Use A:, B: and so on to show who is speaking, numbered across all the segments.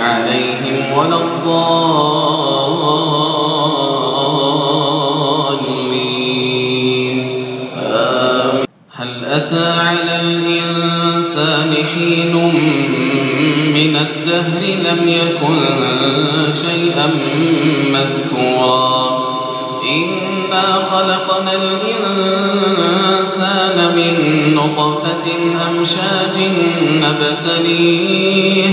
A: عليهم ولا الضالين. هل أتى على الإنسان حين من الدهر لم يكن شيئا مذكورا؟ إنا خلقنا الإنسان من نطفة أمشاج نبتليه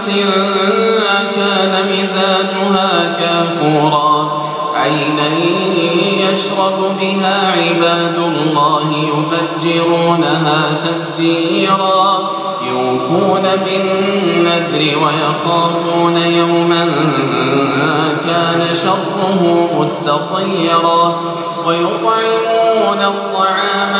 A: كأس كان مزاجها كافورا. عينا يشرب بها عباد الله يفجرونها تفجيرا. يوفون بالنذر ويخافون يوما كان شره مستطيرا. ويطعمون الطعام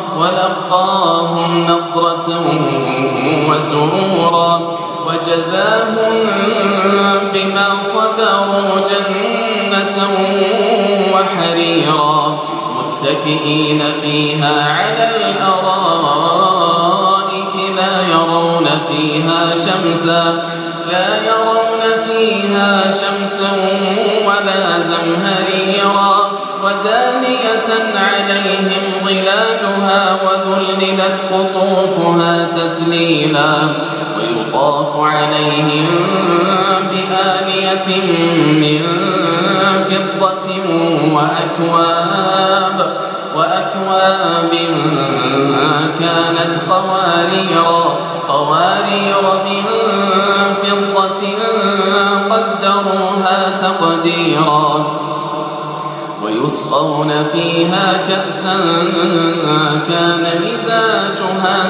A: ولقاهم نضرة وسرورا وجزاهم بما صبروا جنة وحريرا متكئين فيها على الأرائك لا يرون فيها شمسا لا يرون فيها شمسا ولا زمهريرا تذليلا ويطاف عليهم بآنية من فضة وأكواب وأكواب كانت قواريرا قوارير من فضة قدروها تقديرا. ويسقون فيها كأسا كان مزاجها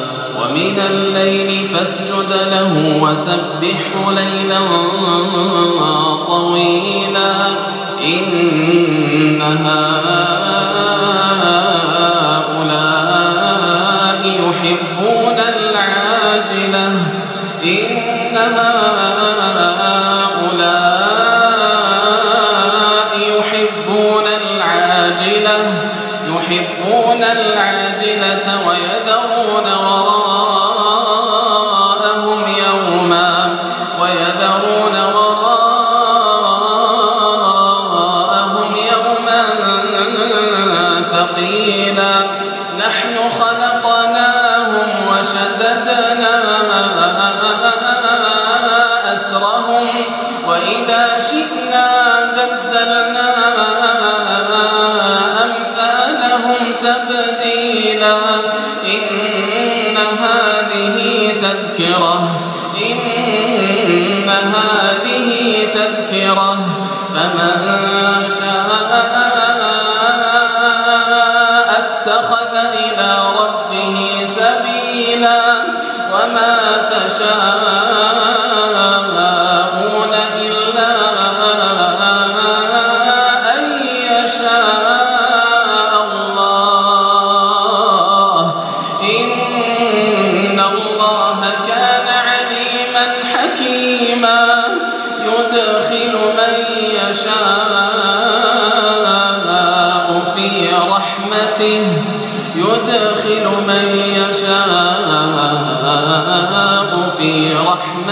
A: ومن الليل فاسجد له وسبحه ليلا طويلا إن هؤلاء يحبون العاجلة إن هؤلاء يحبون العاجلة يحبون العاجلة ويذرون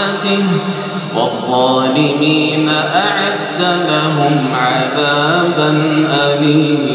A: رحمته والظالمين أعد لهم عذابا أليما.